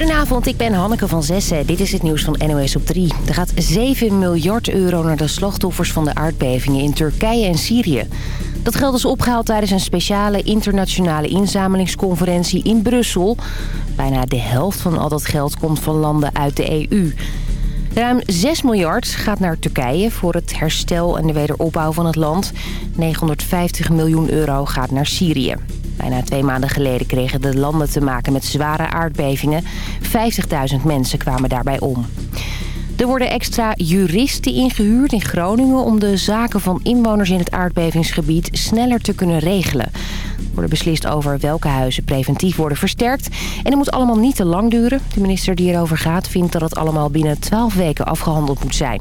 Goedenavond, ik ben Hanneke van Zessen. Dit is het nieuws van NOS op 3. Er gaat 7 miljard euro naar de slachtoffers van de aardbevingen in Turkije en Syrië. Dat geld is opgehaald tijdens een speciale internationale inzamelingsconferentie in Brussel. Bijna de helft van al dat geld komt van landen uit de EU. Ruim 6 miljard gaat naar Turkije voor het herstel en de wederopbouw van het land. 950 miljoen euro gaat naar Syrië. Bijna twee maanden geleden kregen de landen te maken met zware aardbevingen. 50.000 mensen kwamen daarbij om. Er worden extra juristen ingehuurd in Groningen... om de zaken van inwoners in het aardbevingsgebied sneller te kunnen regelen. Wordt beslist over welke huizen preventief worden versterkt. En het moet allemaal niet te lang duren. De minister die erover gaat vindt dat het allemaal binnen 12 weken afgehandeld moet zijn.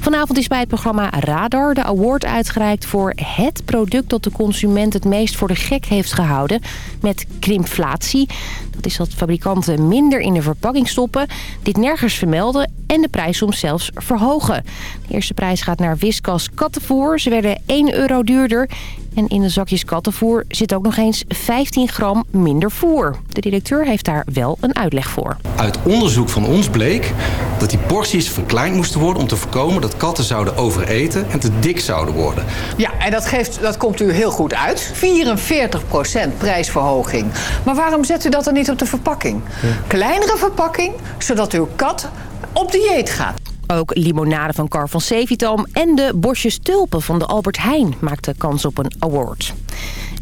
Vanavond is bij het programma Radar de award uitgereikt voor het product dat de consument het meest voor de gek heeft gehouden met krimpflatie. Dat is dat fabrikanten minder in de verpakking stoppen, dit nergens vermelden en de prijs soms zelfs verhogen. De eerste prijs gaat naar Whiskas kattenvoer. Ze werden 1 euro duurder en in de zakjes kattenvoer zit ook nog eens 15 gram minder voer. De directeur heeft daar wel een uitleg voor. Uit onderzoek van ons bleek dat die porties verkleind moesten worden... om te voorkomen dat katten zouden overeten en te dik zouden worden. Ja, en dat, geeft, dat komt u heel goed uit. 44% prijsverhoging. Maar waarom zet u dat dan niet op de verpakking? Kleinere verpakking, zodat uw kat op dieet gaat. Ook limonade van Car van Sevitam en de bosjes tulpen van de Albert Heijn maakten kans op een award.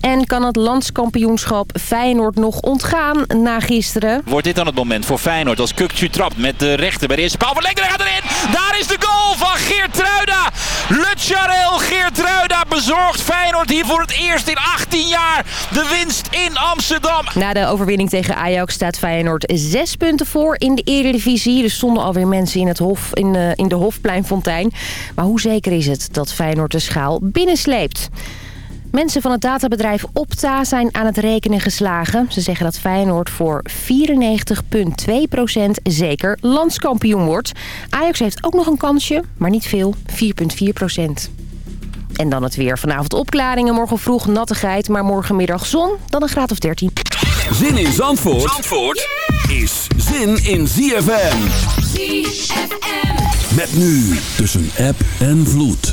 En kan het landskampioenschap Feyenoord nog ontgaan na gisteren? Wordt dit dan het moment voor Feyenoord als Kukcu trapt met de rechter bij de eerste paal van gaat erin. Daar is de goal van Geert Truida. Le Charel Geert Truida bezorgt Feyenoord hier voor het eerst in 18 jaar de winst in Amsterdam. Na de overwinning tegen Ajax staat Feyenoord zes punten voor in de Eredivisie. Er stonden alweer mensen in, het hof, in, de, in de Hofpleinfontein. Maar hoe zeker is het dat Feyenoord de schaal binnensleept? Mensen van het databedrijf Opta zijn aan het rekenen geslagen. Ze zeggen dat Feyenoord voor 94,2% zeker landskampioen wordt. Ajax heeft ook nog een kansje, maar niet veel, 4,4%. En dan het weer. Vanavond opklaringen, morgen vroeg nattigheid, maar morgenmiddag zon, dan een graad of 13. Zin in Zandvoort, Zandvoort is zin in ZFM. ZFM. Met nu tussen app en vloed.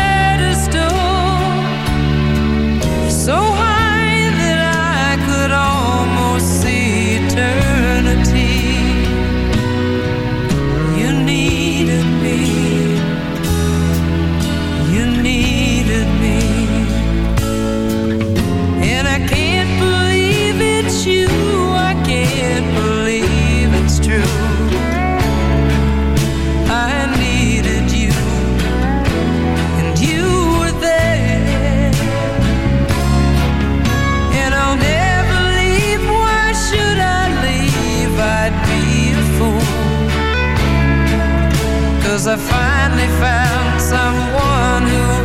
Cause I finally found someone who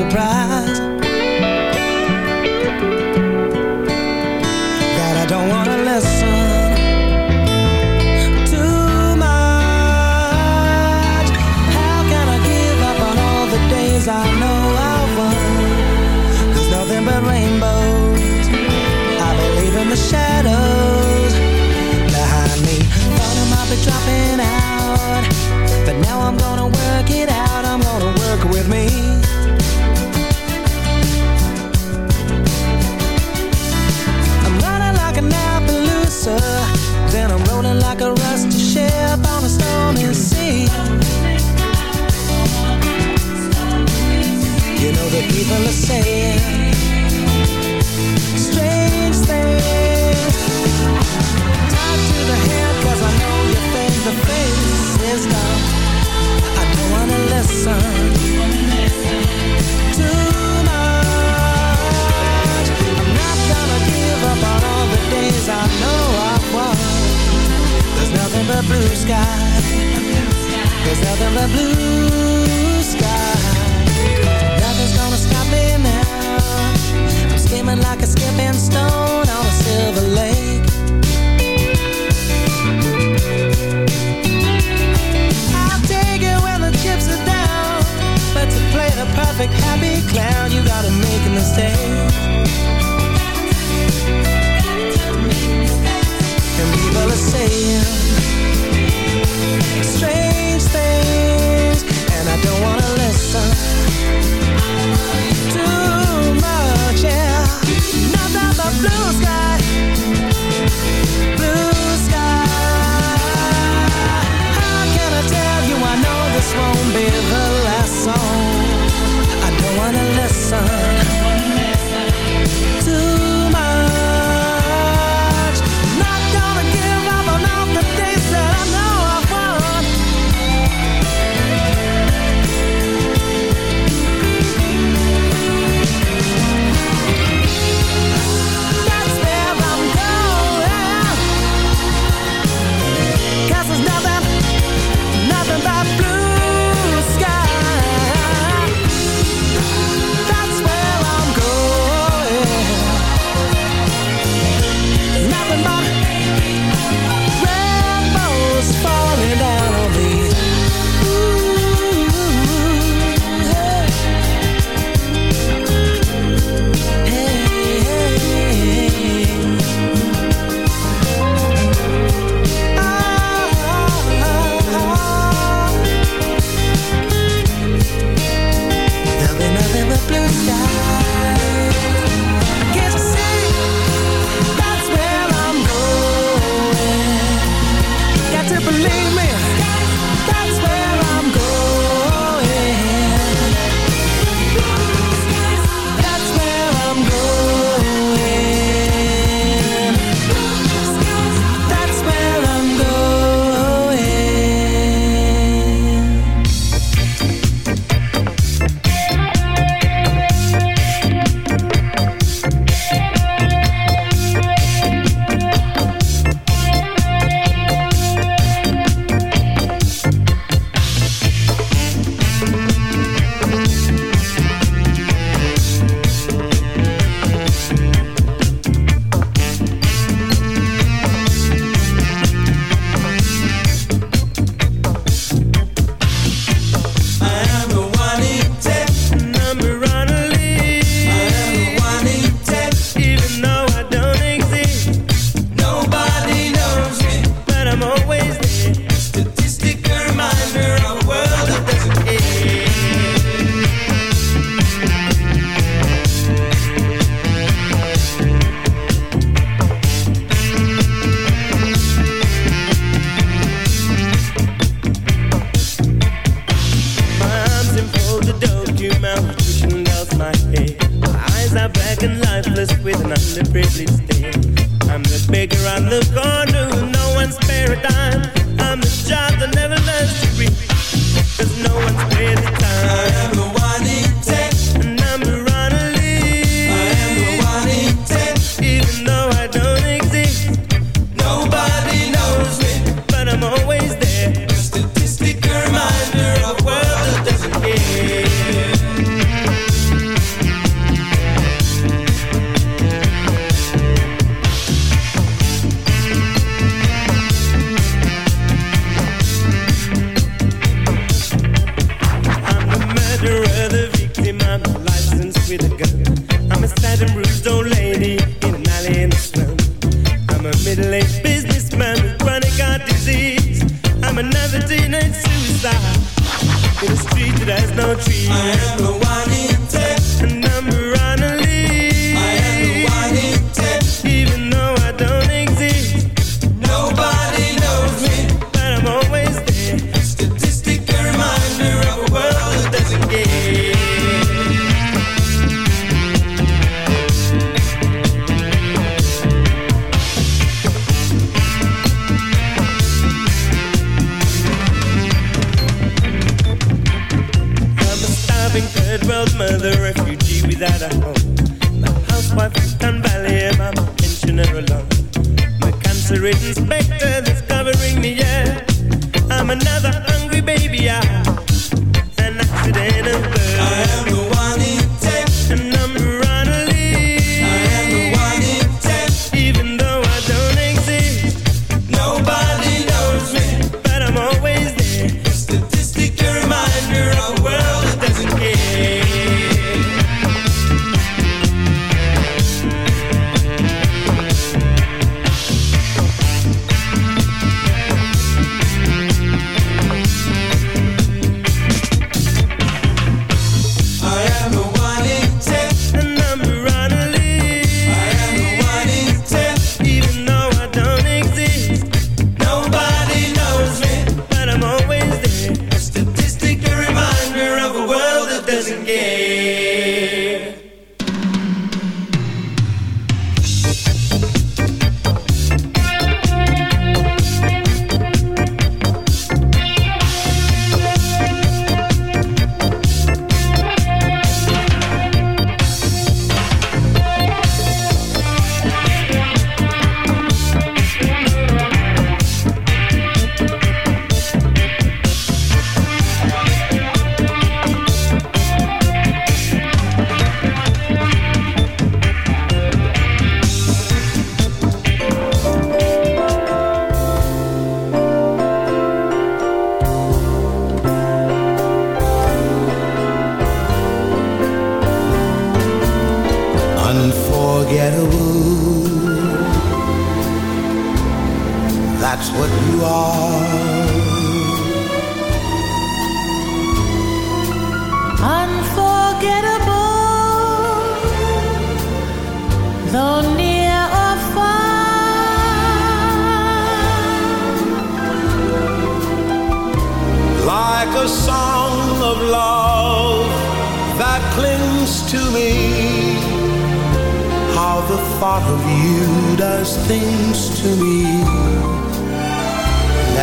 surprise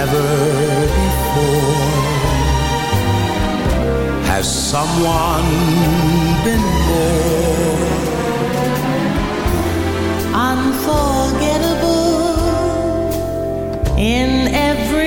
ever before. Has someone been more Unforgettable in every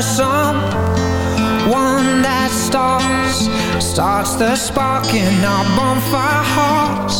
there's someone that starts Starts the spark in our bonfire hearts.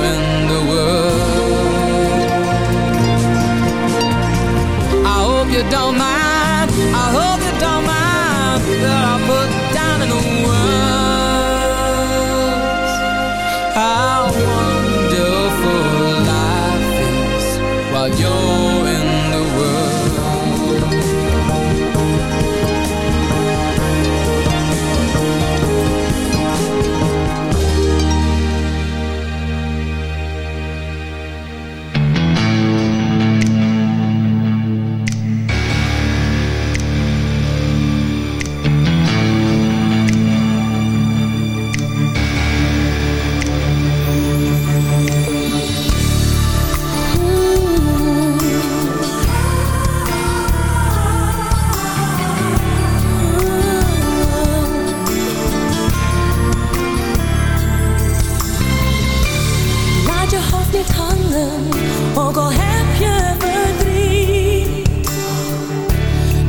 ook al heb je verdriet.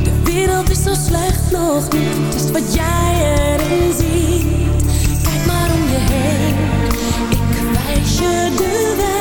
De wereld is zo slecht nog niet, het is wat jij erin ziet. Kijk maar om je heen, ik wijs je de weg.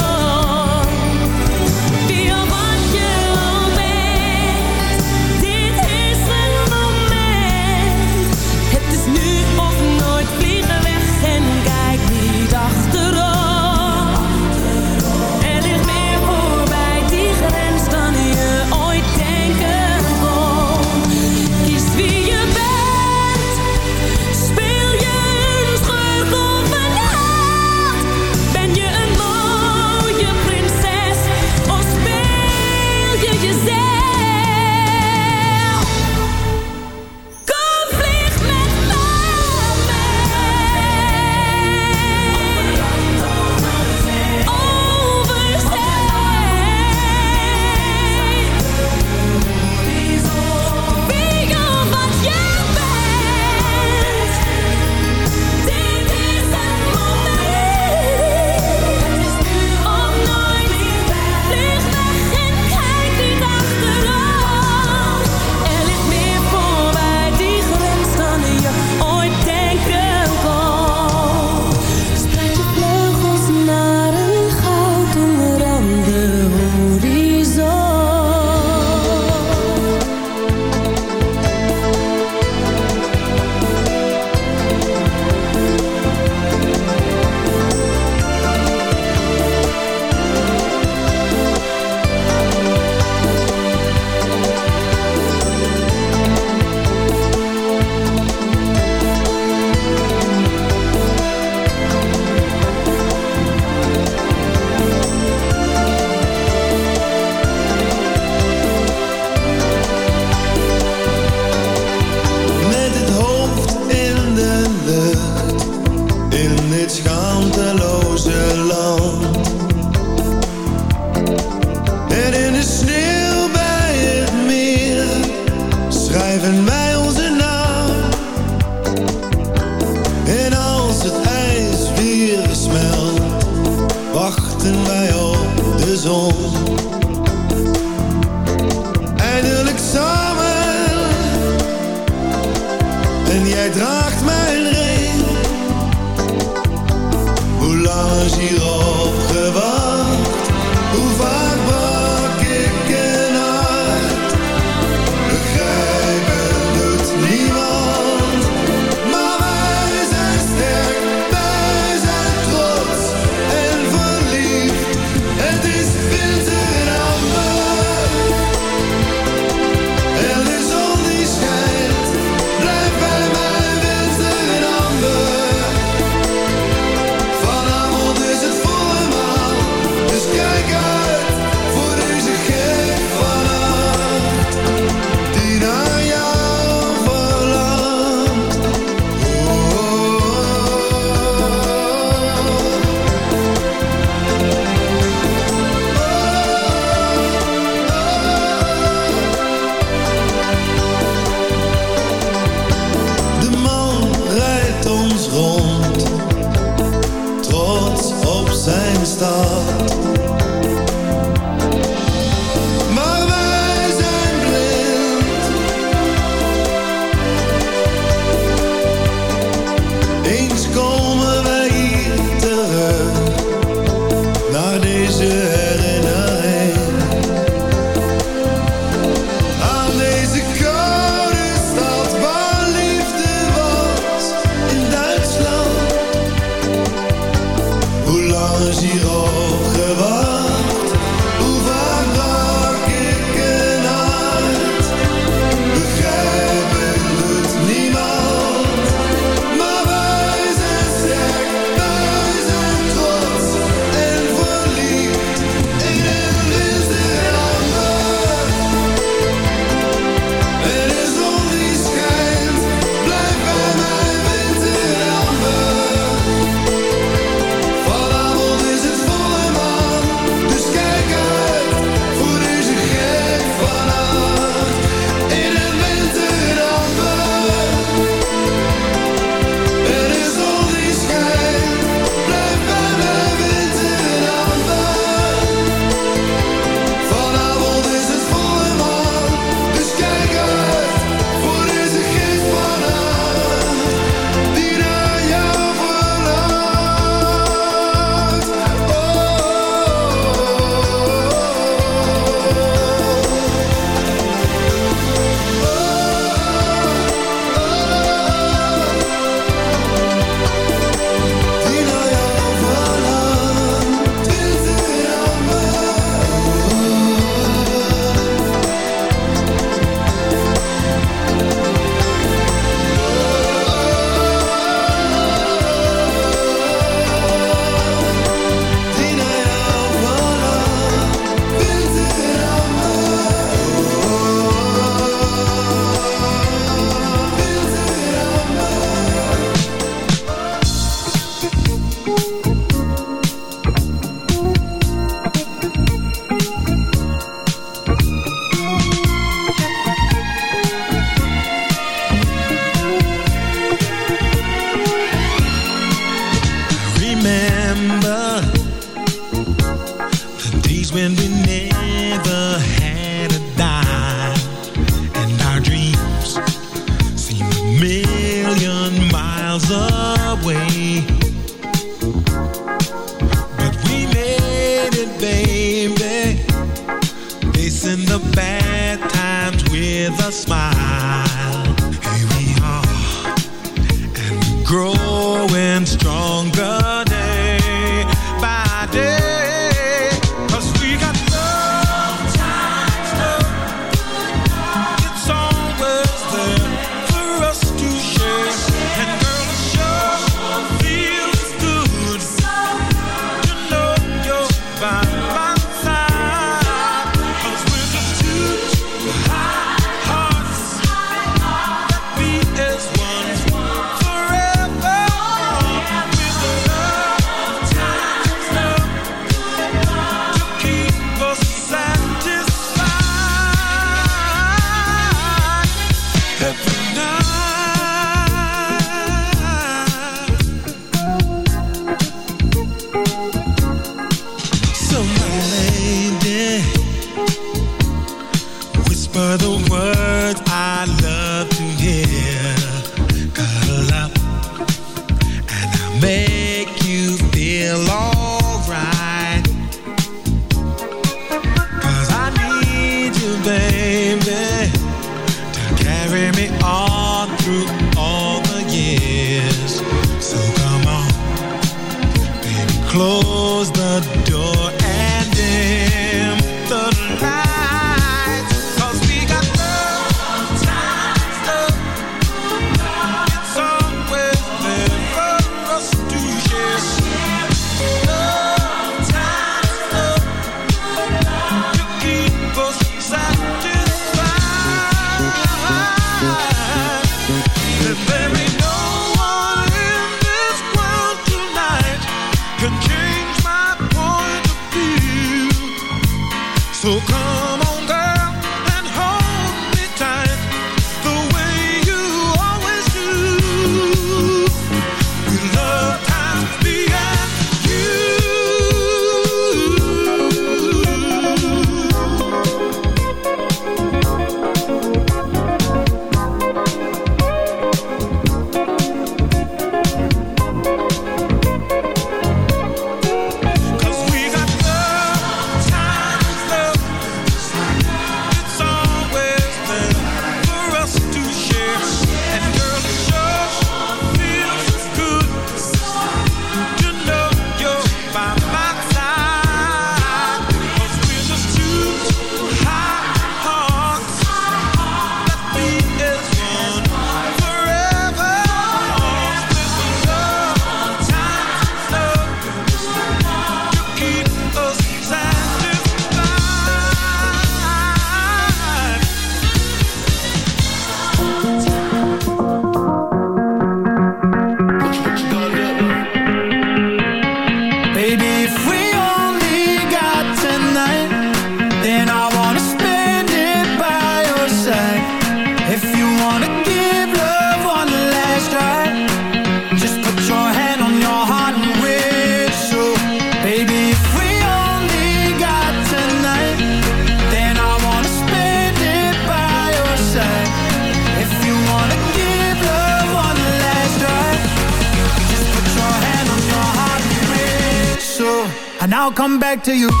To you.